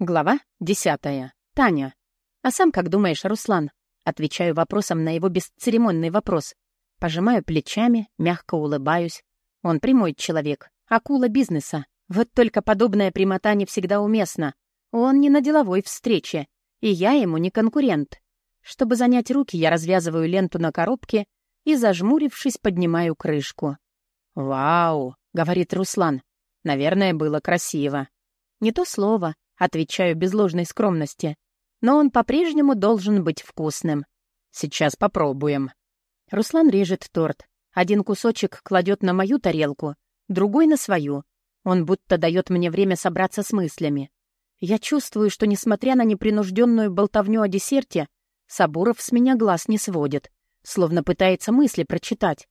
Глава десятая. Таня. «А сам как думаешь, Руслан?» Отвечаю вопросом на его бесцеремонный вопрос. Пожимаю плечами, мягко улыбаюсь. Он прямой человек, акула бизнеса. Вот только подобная прямота не всегда уместна. Он не на деловой встрече, и я ему не конкурент. Чтобы занять руки, я развязываю ленту на коробке и, зажмурившись, поднимаю крышку. «Вау!» — говорит Руслан. «Наверное, было красиво». Не то слово, отвечаю без ложной скромности. Но он по-прежнему должен быть вкусным. Сейчас попробуем. Руслан режет торт. Один кусочек кладет на мою тарелку, другой — на свою. Он будто дает мне время собраться с мыслями. Я чувствую, что, несмотря на непринужденную болтовню о десерте, Сабуров с меня глаз не сводит, словно пытается мысли прочитать.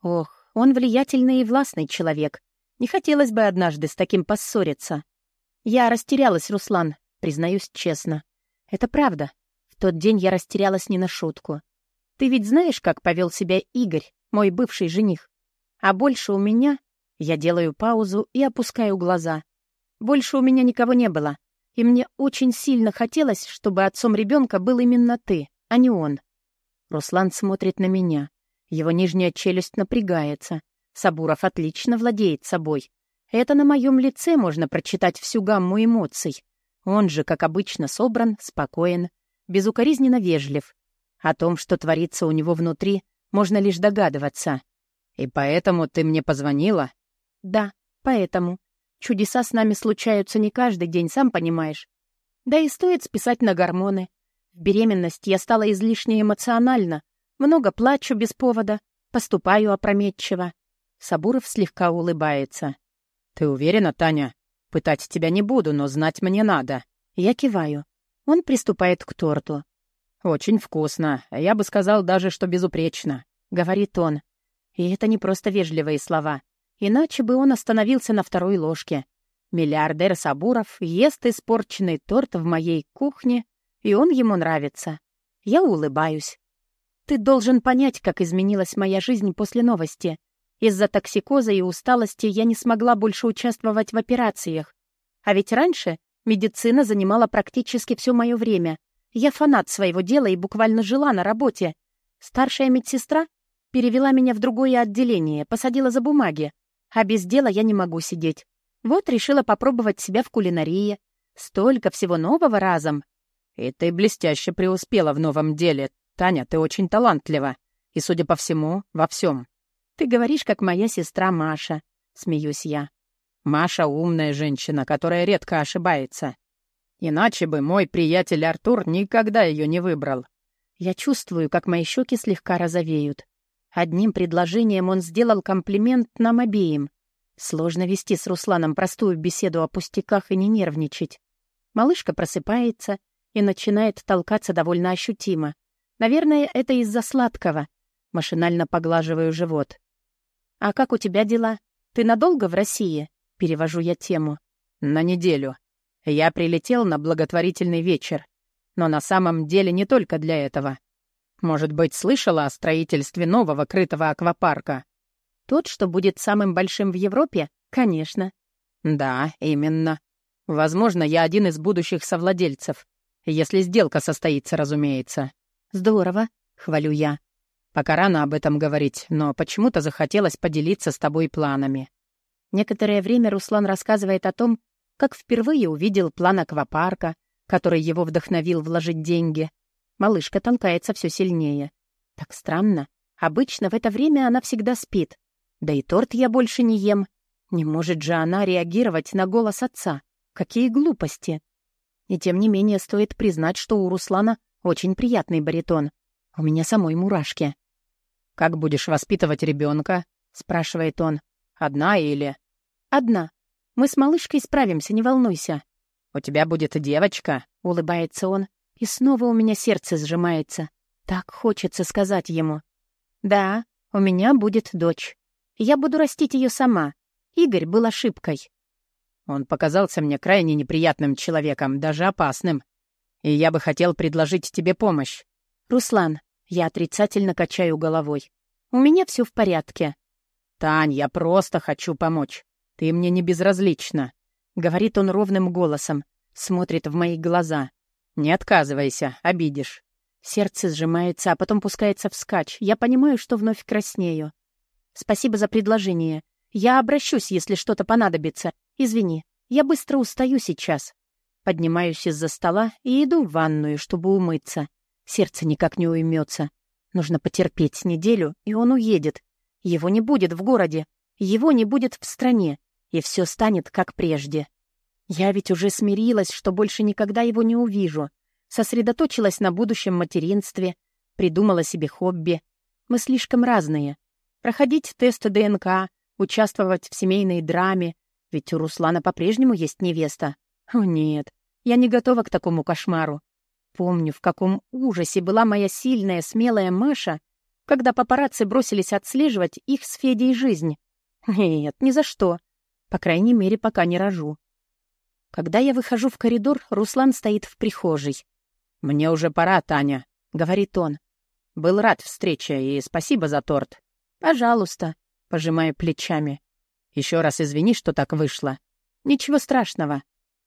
Ох, он влиятельный и властный человек. Не хотелось бы однажды с таким поссориться. Я растерялась, Руслан, признаюсь честно. Это правда. В тот день я растерялась не на шутку. Ты ведь знаешь, как повел себя Игорь, мой бывший жених? А больше у меня... Я делаю паузу и опускаю глаза. Больше у меня никого не было. И мне очень сильно хотелось, чтобы отцом ребенка был именно ты, а не он. Руслан смотрит на меня. Его нижняя челюсть напрягается. Сабуров отлично владеет собой. Это на моем лице можно прочитать всю гамму эмоций. Он же, как обычно, собран, спокоен, безукоризненно вежлив. О том, что творится у него внутри, можно лишь догадываться. «И поэтому ты мне позвонила?» «Да, поэтому. Чудеса с нами случаются не каждый день, сам понимаешь. Да и стоит списать на гормоны. В беременность я стала излишне эмоциональна, много плачу без повода, поступаю опрометчиво». Сабуров слегка улыбается. «Ты уверена, Таня? Пытать тебя не буду, но знать мне надо». Я киваю. Он приступает к торту. «Очень вкусно. Я бы сказал даже, что безупречно», — говорит он. И это не просто вежливые слова. Иначе бы он остановился на второй ложке. Миллиардер Сабуров ест испорченный торт в моей кухне, и он ему нравится. Я улыбаюсь. «Ты должен понять, как изменилась моя жизнь после новости. Из-за токсикоза и усталости я не смогла больше участвовать в операциях. А ведь раньше медицина занимала практически все мое время. Я фанат своего дела и буквально жила на работе. Старшая медсестра перевела меня в другое отделение, посадила за бумаги. А без дела я не могу сидеть. Вот решила попробовать себя в кулинарии. Столько всего нового разом. И ты блестяще преуспела в новом деле. Таня, ты очень талантлива. И, судя по всему, во всем. «Ты говоришь, как моя сестра Маша», — смеюсь я. «Маша — умная женщина, которая редко ошибается. Иначе бы мой приятель Артур никогда ее не выбрал». Я чувствую, как мои щеки слегка розовеют. Одним предложением он сделал комплимент нам обеим. Сложно вести с Русланом простую беседу о пустяках и не нервничать. Малышка просыпается и начинает толкаться довольно ощутимо. Наверное, это из-за сладкого. Машинально поглаживаю живот. «А как у тебя дела? Ты надолго в России?» Перевожу я тему. «На неделю. Я прилетел на благотворительный вечер. Но на самом деле не только для этого. Может быть, слышала о строительстве нового крытого аквапарка?» «Тот, что будет самым большим в Европе? Конечно». «Да, именно. Возможно, я один из будущих совладельцев. Если сделка состоится, разумеется». «Здорово», — хвалю я. Пока рано об этом говорить, но почему-то захотелось поделиться с тобой планами. Некоторое время Руслан рассказывает о том, как впервые увидел план аквапарка, который его вдохновил вложить деньги. Малышка толкается все сильнее. Так странно. Обычно в это время она всегда спит. Да и торт я больше не ем. Не может же она реагировать на голос отца. Какие глупости. И тем не менее стоит признать, что у Руслана очень приятный баритон. У меня самой мурашки. «Как будешь воспитывать ребенка? спрашивает он. «Одна или...» «Одна. Мы с малышкой справимся, не волнуйся». «У тебя будет девочка?» — улыбается он. И снова у меня сердце сжимается. Так хочется сказать ему. «Да, у меня будет дочь. Я буду растить ее сама. Игорь был ошибкой». Он показался мне крайне неприятным человеком, даже опасным. И я бы хотел предложить тебе помощь. «Руслан, я отрицательно качаю головой. «У меня все в порядке». «Тань, я просто хочу помочь. Ты мне не безразлична», — говорит он ровным голосом. смотрит в мои глаза. «Не отказывайся, обидишь». Сердце сжимается, а потом пускается вскачь. Я понимаю, что вновь краснею. «Спасибо за предложение. Я обращусь, если что-то понадобится. Извини, я быстро устаю сейчас». Поднимаюсь из-за стола и иду в ванную, чтобы умыться. Сердце никак не уймется. Нужно потерпеть неделю, и он уедет. Его не будет в городе, его не будет в стране, и все станет как прежде. Я ведь уже смирилась, что больше никогда его не увижу. Сосредоточилась на будущем материнстве, придумала себе хобби. Мы слишком разные. Проходить тесты ДНК, участвовать в семейной драме, ведь у Руслана по-прежнему есть невеста. О нет, я не готова к такому кошмару. Помню, в каком ужасе была моя сильная, смелая Маша, когда папарацци бросились отслеживать их с Федей жизнь. Нет, ни за что. По крайней мере, пока не рожу. Когда я выхожу в коридор, Руслан стоит в прихожей. «Мне уже пора, Таня», — говорит он. «Был рад встрече и спасибо за торт». «Пожалуйста», — пожимаю плечами. Еще раз извини, что так вышло. Ничего страшного.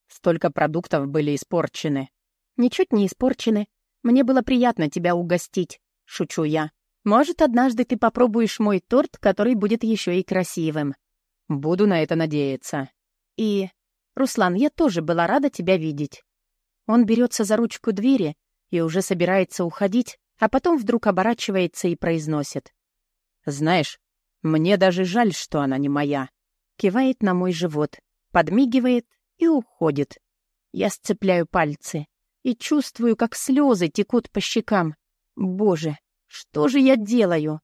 Столько продуктов были испорчены. Ничуть не испорчены. Мне было приятно тебя угостить, шучу я. Может, однажды ты попробуешь мой торт, который будет еще и красивым. Буду на это надеяться. И «Руслан, я тоже была рада тебя видеть». Он берется за ручку двери и уже собирается уходить, а потом вдруг оборачивается и произносит. «Знаешь, мне даже жаль, что она не моя». Кивает на мой живот, подмигивает и уходит. Я сцепляю пальцы и чувствую, как слезы текут по щекам. Боже, что же я делаю?